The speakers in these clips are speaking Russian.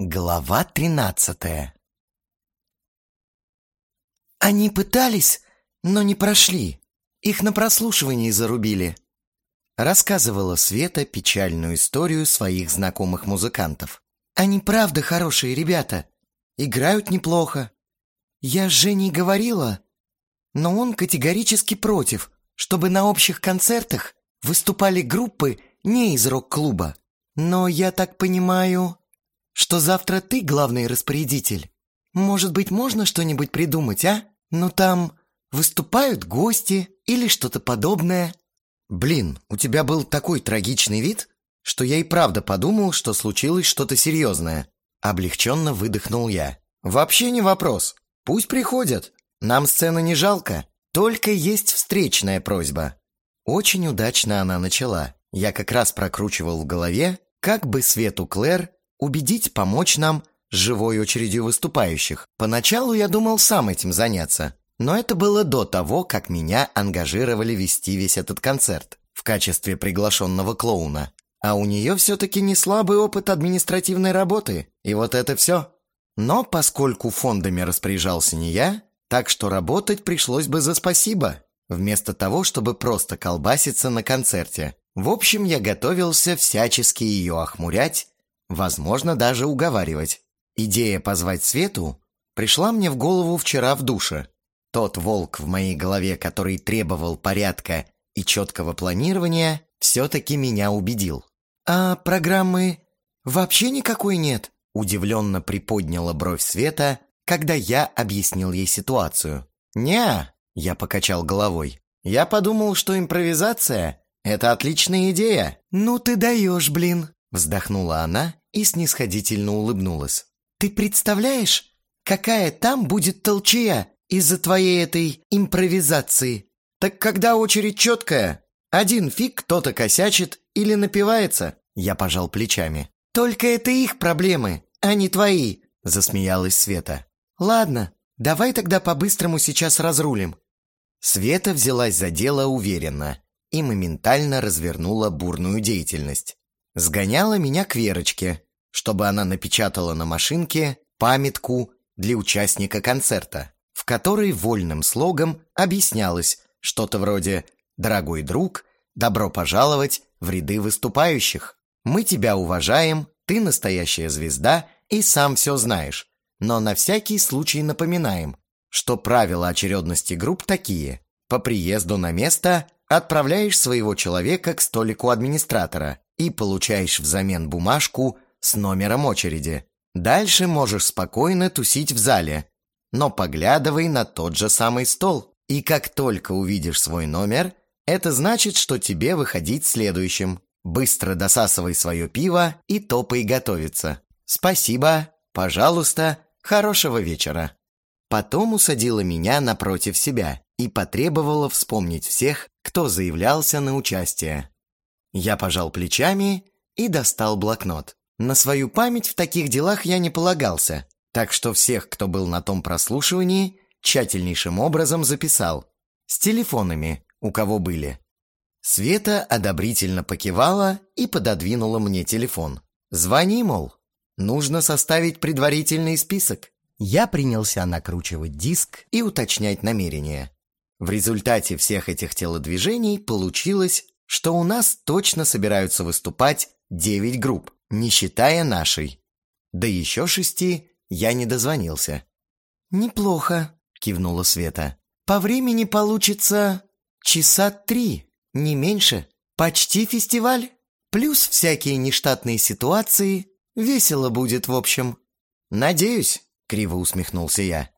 Глава тринадцатая Они пытались, но не прошли. Их на прослушивании зарубили. Рассказывала Света печальную историю своих знакомых музыкантов. Они правда хорошие ребята. Играют неплохо. Я с Женей говорила, но он категорически против, чтобы на общих концертах выступали группы не из рок-клуба. Но я так понимаю, что завтра ты главный распорядитель. Может быть, можно что-нибудь придумать, а? Ну там выступают гости или что-то подобное. Блин, у тебя был такой трагичный вид, что я и правда подумал, что случилось что-то серьезное. Облегченно выдохнул я. Вообще не вопрос. Пусть приходят. Нам сцены не жалко. Только есть встречная просьба. Очень удачно она начала. Я как раз прокручивал в голове, как бы Свету Клэр убедить помочь нам живой очередью выступающих? Поначалу я думал сам этим заняться, но это было до того, как меня ангажировали вести весь этот концерт в качестве приглашенного клоуна. А у нее все-таки не слабый опыт административной работы, и вот это все. Но поскольку фондами распоряжался не я, так что работать пришлось бы за спасибо, вместо того, чтобы просто колбаситься на концерте. В общем, я готовился всячески ее охмурять, возможно, даже уговаривать. Идея позвать Свету пришла мне в голову вчера в душе. Тот волк в моей голове, который требовал порядка и четкого планирования, все-таки меня убедил. «А программы вообще никакой нет?» Удивленно приподняла бровь Света, когда я объяснил ей ситуацию. «Не-а», я покачал головой. «Я подумал, что импровизация это отличная идея!» «Ну ты даешь, блин!» Вздохнула она и снисходительно улыбнулась. «Ты представляешь, какая там будет толчья из-за твоей этой импровизации?» «Так когда очередь четкая, один фиг кто-то косячит или напивается?» Я пожал плечами. «Только это их проблемы, а не твои!» Засмеялась Света. «Ладно, давай тогда по-быстрому сейчас разрулим». Света взялась за дело уверенно и моментально развернула бурную деятельность. Сгоняла меня к Верочке, чтобы она напечатала на машинке памятку для участника концерта, в которой вольным слогом объяснялось что-то вроде «Дорогой друг, добро пожаловать в ряды выступающих. Мы тебя уважаем, ты настоящая звезда и сам все знаешь. Но на всякий случай напоминаем, что правила очередности групп такие. По приезду на место отправляешь своего человека к столику администратора и получаешь взамен бумажку с номером очереди. Дальше можешь спокойно тусить в зале, но поглядывай на тот же самый стол. И как только увидишь свой номер, это значит, что тебе выходить следующим. Быстро досасывай свое пиво и топай готовиться. Спасибо, пожалуйста, хорошего вечера. Потом усадила меня напротив себя и потребовала вспомнить всех, кто заявлялся на участие. Я пожал плечами и достал блокнот. На свою память в таких делах я не полагался, так что всех, кто был на том прослушивании, тщательнейшим образом записал. С телефонами, у кого были. Света одобрительно покивала и пододвинула мне телефон. «Звони, мол. Нужно составить предварительный список». Я принялся накручивать диск и уточнять намерения. В результате всех этих телодвижений получилось, что у нас точно собираются выступать 9 групп, не считая нашей. Да еще шести я не дозвонился. «Неплохо», — кивнула Света. «По времени получится часа три, не меньше. Почти фестиваль. Плюс всякие нештатные ситуации. Весело будет, в общем». «Надеюсь», — криво усмехнулся я.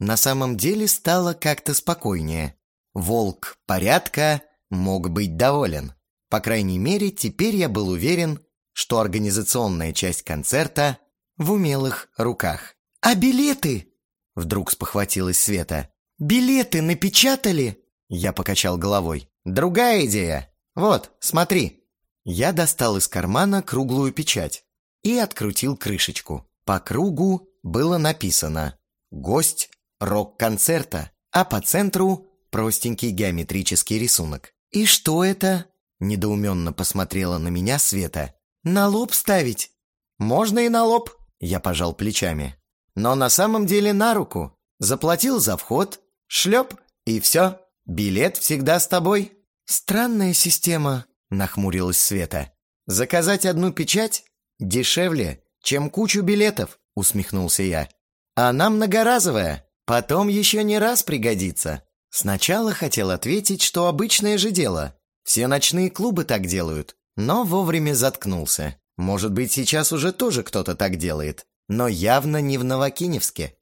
На самом деле стало как-то спокойнее. Волк порядка мог быть доволен. По крайней мере, теперь я был уверен, что организационная часть концерта в умелых руках. «А билеты?» — вдруг спохватилась Света. «Билеты напечатали?» Я покачал головой. «Другая идея. Вот, смотри». Я достал из кармана круглую печать и открутил крышечку. По кругу было написано «Гость рок-концерта», а по центру простенький геометрический рисунок. «И что это?» – недоуменно посмотрела на меня Света. «На лоб ставить?» «Можно и на лоб», Я пожал плечами. «Но на самом деле на руку. Заплатил за вход, шлеп, и все. Билет всегда с тобой». «Странная система», — нахмурилась Света. «Заказать одну печать дешевле, чем кучу билетов», — усмехнулся я. «Она многоразовая, потом еще не раз пригодится». Сначала хотел ответить, что обычное же дело. Все ночные клубы так делают, но вовремя заткнулся. Может быть, сейчас уже тоже кто-то так делает, но явно не в Новокиневске.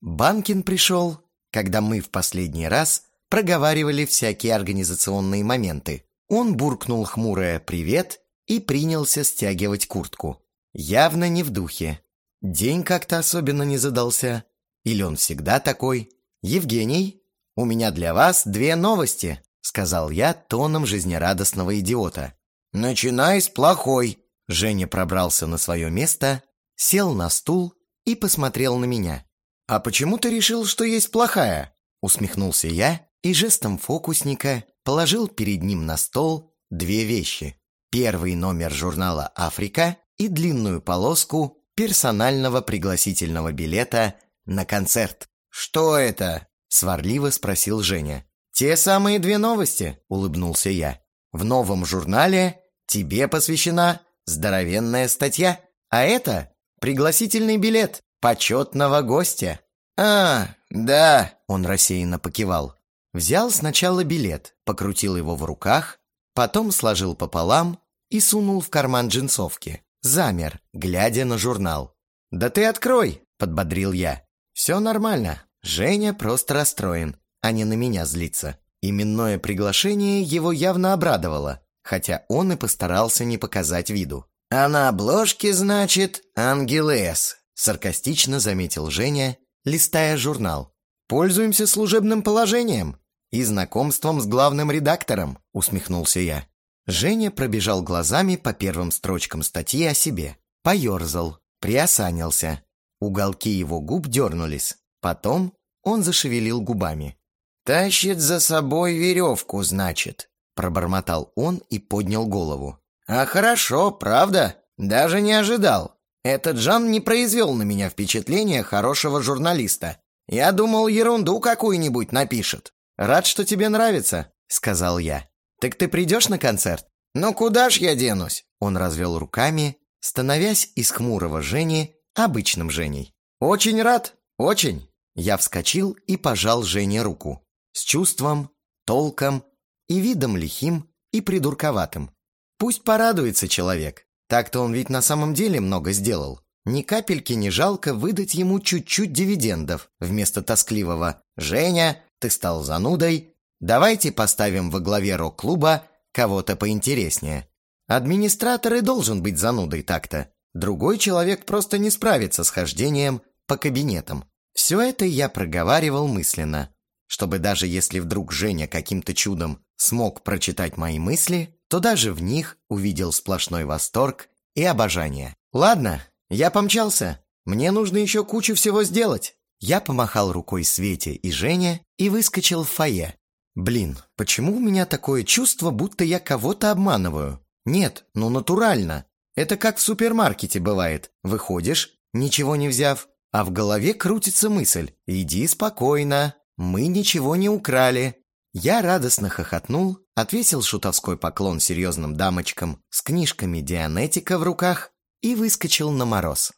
Банкин пришел, когда мы в последний раз проговаривали всякие организационные моменты. Он буркнул хмурое «привет» и принялся стягивать куртку. Явно не в духе. День как-то особенно не задался. Или он всегда такой? «Евгений, у меня для вас две новости», сказал я тоном жизнерадостного идиота. «Начинай с плохой», Женя пробрался на свое место, сел на стул и посмотрел на меня. «А почему ты решил, что есть плохая?» Усмехнулся я и жестом фокусника положил перед ним на стол две вещи. Первый номер журнала «Африка» и длинную полоску персонального пригласительного билета на концерт. «Что это?» – сварливо спросил Женя. «Те самые две новости», – улыбнулся я. «В новом журнале тебе посвящена здоровенная статья, а это пригласительный билет почетного гостя. А, да, он рассеянно покивал. Взял сначала билет, покрутил его в руках, потом сложил пополам и сунул в карман джинсовки. Замер, глядя на журнал. «Да ты открой!» – подбодрил я. «Все нормально. Женя просто расстроен, а не на меня злится. Именное приглашение его явно обрадовало хотя он и постарался не показать виду. «А на обложке, значит, Ангел С», — саркастично заметил Женя, листая журнал. «Пользуемся служебным положением и знакомством с главным редактором», — усмехнулся я. Женя пробежал глазами по первым строчкам статьи о себе. Поерзал, приосанился. Уголки его губ дернулись. Потом он зашевелил губами. «Тащит за собой веревку, значит», Пробормотал он и поднял голову. «А хорошо, правда? Даже не ожидал. Этот Жан не произвел на меня впечатления хорошего журналиста. Я думал, ерунду какую-нибудь напишет». «Рад, что тебе нравится», — сказал я. «Так ты придешь на концерт?» «Ну куда ж я денусь?» Он развел руками, становясь из хмурого Жени обычным Женей. «Очень рад, очень!» Я вскочил и пожал Жене руку. С чувством, толком и видом лихим, и придурковатым. Пусть порадуется человек. Так-то он ведь на самом деле много сделал. Ни капельки не жалко выдать ему чуть-чуть дивидендов вместо тоскливого «Женя, ты стал занудой, давайте поставим во главе рок-клуба кого-то поинтереснее». Администратор и должен быть занудой так-то. Другой человек просто не справится с хождением по кабинетам. Все это я проговаривал мысленно, чтобы даже если вдруг Женя каким-то чудом смог прочитать мои мысли, то даже в них увидел сплошной восторг и обожание. «Ладно, я помчался. Мне нужно еще кучу всего сделать». Я помахал рукой Свете и Жене и выскочил в фойе. Блин, почему у меня такое чувство, будто я кого-то обманываю? Нет, ну натурально. Это как в супермаркете бывает. Выходишь, ничего не взяв, а в голове крутится мысль «Иди спокойно, мы ничего не украли, я радостно хохотнул, отвесил шутовской поклон серьезным дамочкам с книжками Дианетика в руках и выскочил на мороз.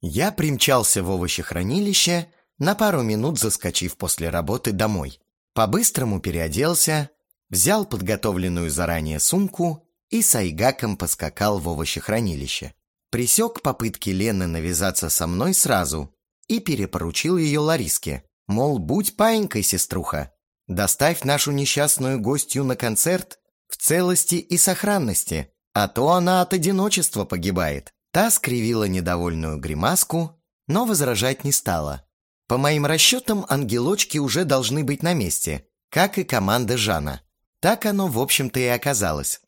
Я примчался в овощехранилище, на пару минут заскочив после работы домой. По-быстрому переоделся, взял подготовленную заранее сумку и с айгаком поскакал в овощехранилище. Присек попытки Лены навязаться со мной сразу и перепоручил ее Лариске, мол, будь паинькой, сеструха, Доставь нашу несчастную гостью на концерт в целости и сохранности, а то она от одиночества погибает». Та скривила недовольную гримаску, но возражать не стала. По моим расчетам, ангелочки уже должны быть на месте, как и команда Жана. Так оно, в общем-то, и оказалось.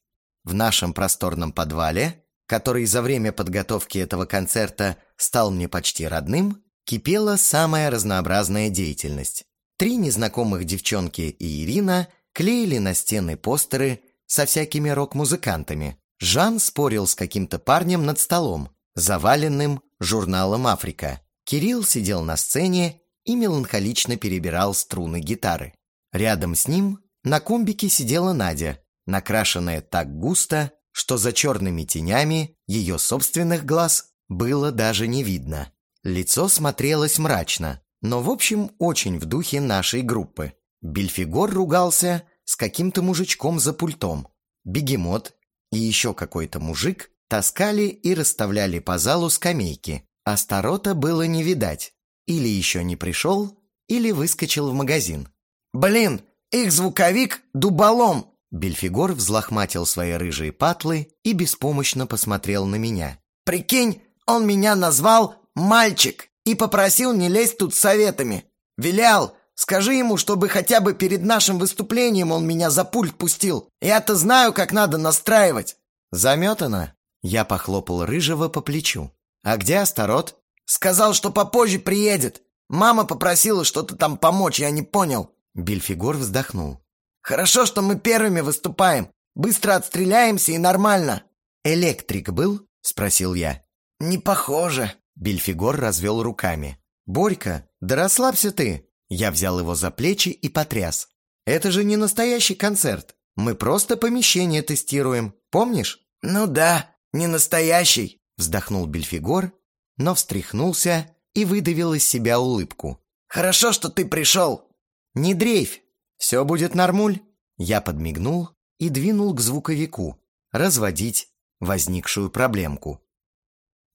В нашем просторном подвале, который за время подготовки этого концерта стал мне почти родным, кипела самая разнообразная деятельность. Три незнакомых девчонки и Ирина клеили на стены постеры со всякими рок-музыкантами. Жан спорил с каким-то парнем над столом. заваленным журналом «Африка». Кирилл сидел на сцене и меланхолично перебирал струны гитары. Рядом с ним на комбике сидела Надя, накрашенная так густо, что за черными тенями ее собственных глаз было даже не видно. Лицо смотрелось мрачно, но в общем очень в духе нашей группы. Бельфигор ругался с каким-то мужичком за пультом. Бегемот и еще какой-то мужик таскали и расставляли по залу скамейки. Астарота было не видать. Или еще не пришел, или выскочил в магазин. «Блин, их звуковик – дуболом!» Бельфигор взлохматил свои рыжие патлы и беспомощно посмотрел на меня. «Прикинь, он меня назвал «мальчик» и попросил не лезть тут советами. Вилял, скажи ему, чтобы хотя бы перед нашим выступлением он меня за пульт пустил. Я-то знаю, как надо настраивать». «Заметано?» Я похлопал Рыжего по плечу. «А где Астарот?» «Сказал, что попозже приедет. Мама попросила что-то там помочь, я не понял». Бельфигор вздохнул. «Хорошо, что мы первыми выступаем. Быстро отстреляемся и нормально». «Электрик был?» — спросил я. «Не похоже». Бельфигор развел руками. «Борька, да расслабься ты!» Я взял его за плечи и потряс. «Это же не настоящий концерт. Мы просто помещение тестируем. Помнишь?» «Ну да, не настоящий», — вздохнул Бельфигор, но встряхнулся и выдавил из себя улыбку. «Хорошо, что ты пришел». «Не дрейфь, все будет нормуль». Я подмигнул и двинул к звуковику, разводить возникшую проблемку.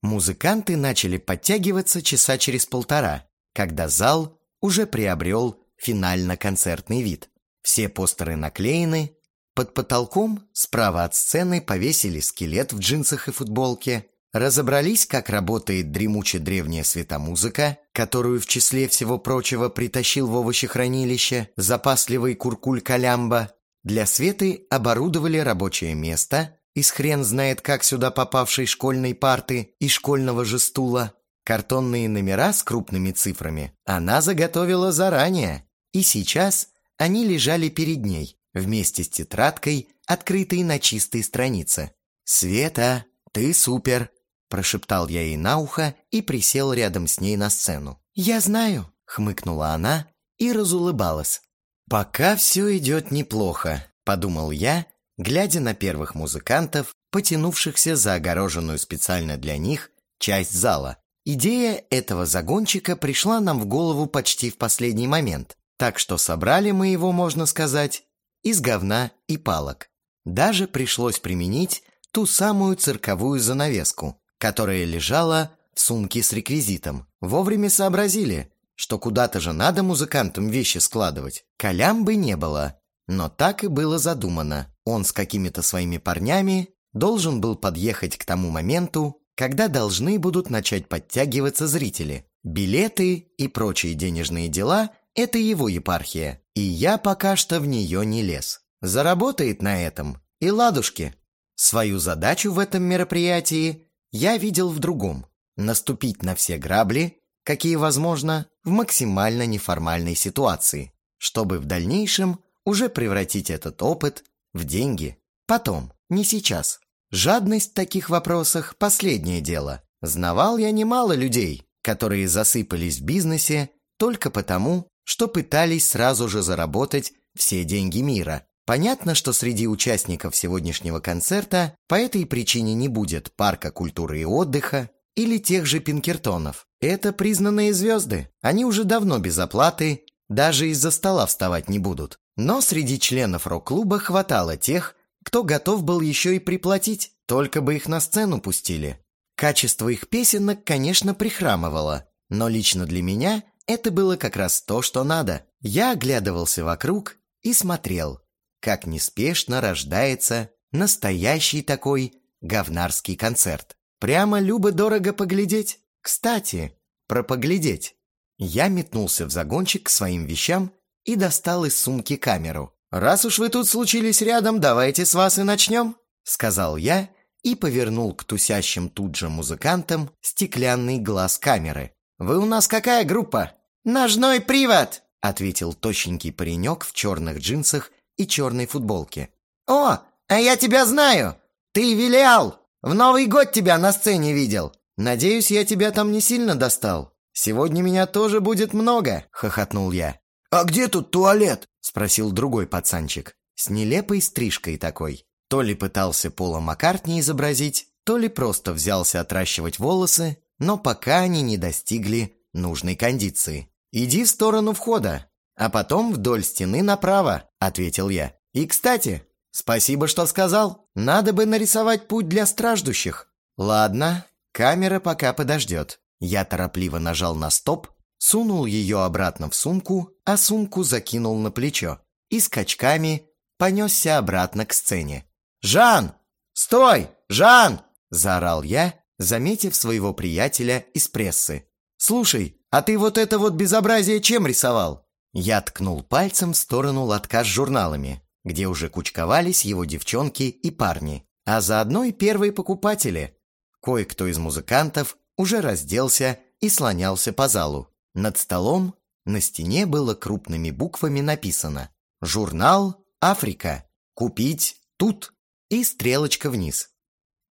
Музыканты начали подтягиваться часа через полтора, когда зал уже приобрел финально-концертный вид. Все постеры наклеены, под потолком справа от сцены повесили скелет в джинсах и футболке, разобрались, как работает дремучая древняя светомузыка, которую в числе всего прочего притащил в овощехранилище запасливый куркуль Калямба. Для Светы оборудовали рабочее место из хрен знает как сюда попавшей школьной парты и школьного же стула. Картонные номера с крупными цифрами она заготовила заранее, и сейчас они лежали перед ней, вместе с тетрадкой, открытой на чистой странице. «Света, ты супер!» – прошептал я ей на ухо и присел рядом с ней на сцену. «Я знаю», – хмыкнула она и разулыбалась. «Пока все идет неплохо», – подумал я глядя на первых музыкантов, потянувшихся за огороженную специально для них часть зала. Идея этого загончика пришла нам в голову почти в последний момент, так что собрали мы его, можно сказать, из говна и палок. Даже пришлось применить ту самую цирковую занавеску, которая лежала в сумке с реквизитом. Вовремя сообразили, что куда-то же надо музыкантам вещи складывать. Колямбы не было, но так и было задумано. Он с какими-то своими парнями должен был подъехать к тому моменту, когда должны будут начать подтягиваться зрители. Билеты и прочие денежные дела – это его епархия, и я пока что в нее не лез. Заработает на этом и ладушки. Свою задачу в этом мероприятии я видел в другом – наступить на все грабли, какие возможно, в максимально неформальной ситуации, чтобы в дальнейшем уже превратить этот опыт в деньги. Потом, не сейчас. Жадность в таких вопросах – последнее дело. Знавал я немало людей, которые засыпались в бизнесе только потому, что пытались сразу же заработать все деньги мира. Понятно, что среди участников сегодняшнего концерта по этой причине не будет парка культуры и отдыха или тех же Пинкертонов. Это признанные звезды. Они уже давно без оплаты, даже из-за стола вставать не будут. Но среди членов рок-клуба хватало тех, кто готов был еще и приплатить, только бы их на сцену пустили. Качество их песенок, конечно, прихрамывало, но лично для меня это было как раз то, что надо. Я оглядывался вокруг и смотрел, как неспешно рождается настоящий такой говнарский концерт. Прямо любо-дорого поглядеть. Кстати, про поглядеть. Я метнулся в загончик к своим вещам и достал из сумки камеру. «Раз уж вы тут случились рядом, давайте с вас и начнем», — сказал я и повернул к тусящим тут же музыкантам стеклянный глаз камеры. «Вы у нас какая группа?» «Ножной привод», — ответил тощенький паренек в черных джинсах и черной футболке. «О, а я тебя знаю! Ты Вилиал! В Новый год тебя на сцене видел! Надеюсь, я тебя там не сильно достал. Сегодня меня тоже будет много», — хохотнул я. «А где тут туалет?» — спросил другой пацанчик. С нелепой стрижкой такой. То ли пытался Пола Маккартни изобразить, то ли просто взялся отращивать волосы, но пока они не достигли нужной кондиции. «Иди в сторону входа, а потом вдоль стены направо», — ответил я. «И, кстати, спасибо, что сказал. Надо бы нарисовать путь для страждущих». «Ладно, камера пока подождет». Я торопливо нажал на стоп, сунул ее обратно в сумку, а сумку закинул на плечо и скачками понесся обратно к сцене. «Жан! Стой! Жан!» – заорал я, заметив своего приятеля из прессы. «Слушай, а ты вот это вот безобразие чем рисовал?» Я ткнул пальцем в сторону лотка с журналами, где уже кучковались его девчонки и парни, а заодно и первые покупатели. Кое-кто из музыкантов уже разделся и слонялся по залу. Над столом на стене было крупными буквами написано «Журнал Африка. Купить тут» и стрелочка вниз.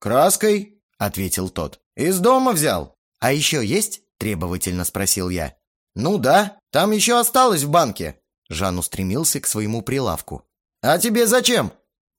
«Краской?» — ответил тот. «Из дома взял». «А еще есть?» — требовательно спросил я. «Ну да, там еще осталось в банке». Жан устремился к своему прилавку. «А тебе зачем?»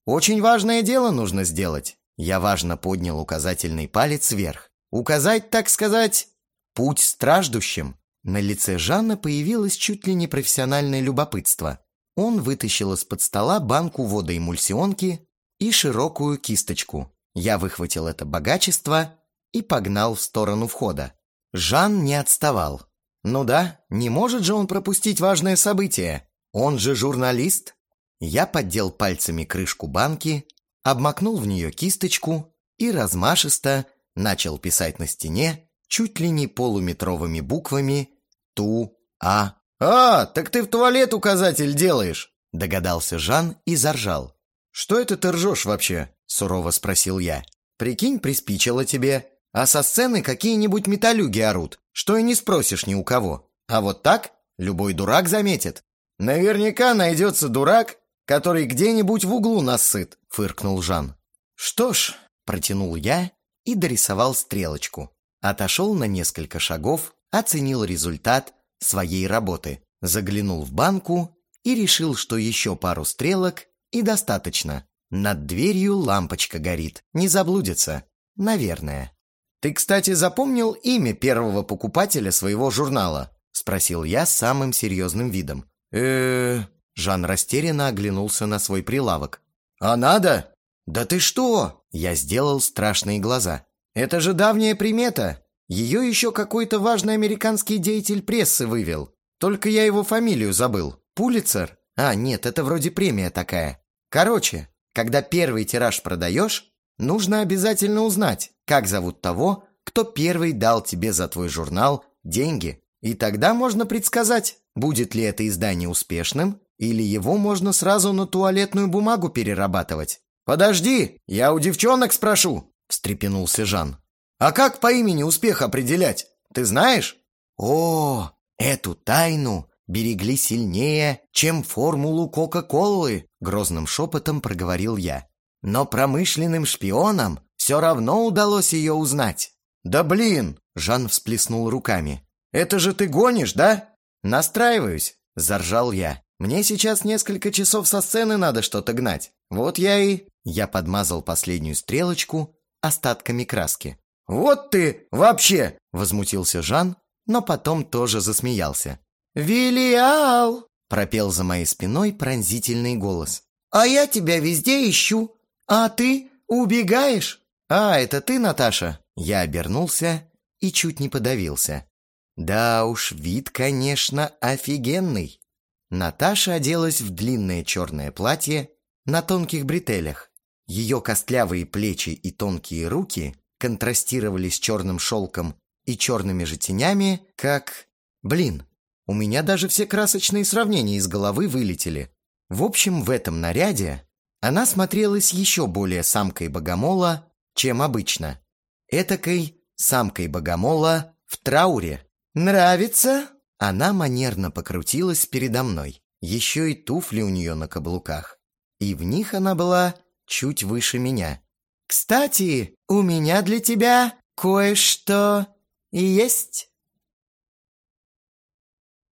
«Очень важное дело нужно сделать». Я важно поднял указательный палец вверх. «Указать, так сказать, путь страждущим». На лице Жанна появилось чуть ли не профессиональное любопытство. Он вытащил из-под стола банку водоэмульсионки и широкую кисточку. Я выхватил это богачество и погнал в сторону входа. Жан не отставал. Ну да, не может же он пропустить важное событие. Он же журналист. Я поддел пальцами крышку банки, обмакнул в нее кисточку и размашисто начал писать на стене чуть ли не полуметровыми буквами «Ту-А». «А, так ты в туалет указатель делаешь!» Догадался Жан и заржал. «Что это ты ржешь вообще?» – сурово спросил я. «Прикинь, приспичило тебе, а со сцены какие-нибудь металюги орут, что и не спросишь ни у кого. А вот так любой дурак заметит». «Наверняка найдется дурак, который где-нибудь в углу насыт», – фыркнул Жан. «Что ж», – протянул я и дорисовал стрелочку. Отошел на несколько шагов, оценил результат своей работы, заглянул в банку и решил, что еще пару стрелок и достаточно. Над дверью лампочка горит. Не заблудится. Наверное. «Ты, кстати, запомнил имя первого покупателя своего журнала?» Спросил я с самым серьезным видом. э Жан растерянно оглянулся на свой прилавок. «А надо?» «Да ты что?» Я сделал страшные глаза. «Это же давняя примета. Ее еще какой-то важный американский деятель прессы вывел. Только я его фамилию забыл. Пулицер? А, нет, это вроде премия такая. Короче, когда первый тираж продаешь, нужно обязательно узнать, как зовут того, кто первый дал тебе за твой журнал деньги. И тогда можно предсказать, будет ли это издание успешным, или его можно сразу на туалетную бумагу перерабатывать. «Подожди, я у девчонок спрошу», – встрепенулся Жан. «А как по имени успех определять? Ты знаешь?» «О, эту тайну берегли сильнее, чем формулу Кока-Колы», — грозным шепотом проговорил я. «Но промышленным шпионам все равно удалось ее узнать». «Да блин!» — Жан всплеснул руками. «Это же ты гонишь, да?» «Настраиваюсь», — заржал я. «Мне сейчас несколько часов со сцены надо что-то гнать. Вот я и...» Я подмазал последнюю стрелочку остатками краски. «Вот ты вообще!» — возмутился Жан, но потом тоже засмеялся. «Вилиал!» — пропел за моей спиной пронзительный голос. «А я тебя везде ищу, а ты убегаешь?» «А, это ты, Наташа?» Я обернулся и чуть не подавился. Да уж, вид, конечно, офигенный. Наташа оделась в длинное черное платье на тонких бретелях. Ее костлявые плечи и тонкие руки контрастировали с черным шелком и черными же тенями, как... Блин, у меня даже все красочные сравнения из головы вылетели. В общем, в этом наряде она смотрелась еще более самкой богомола, чем обычно. Этакой самкой богомола в трауре. «Нравится?» Она манерно покрутилась передо мной. Еще и туфли у нее на каблуках. И в них она была чуть выше меня. «Кстати, у меня для тебя кое-что есть».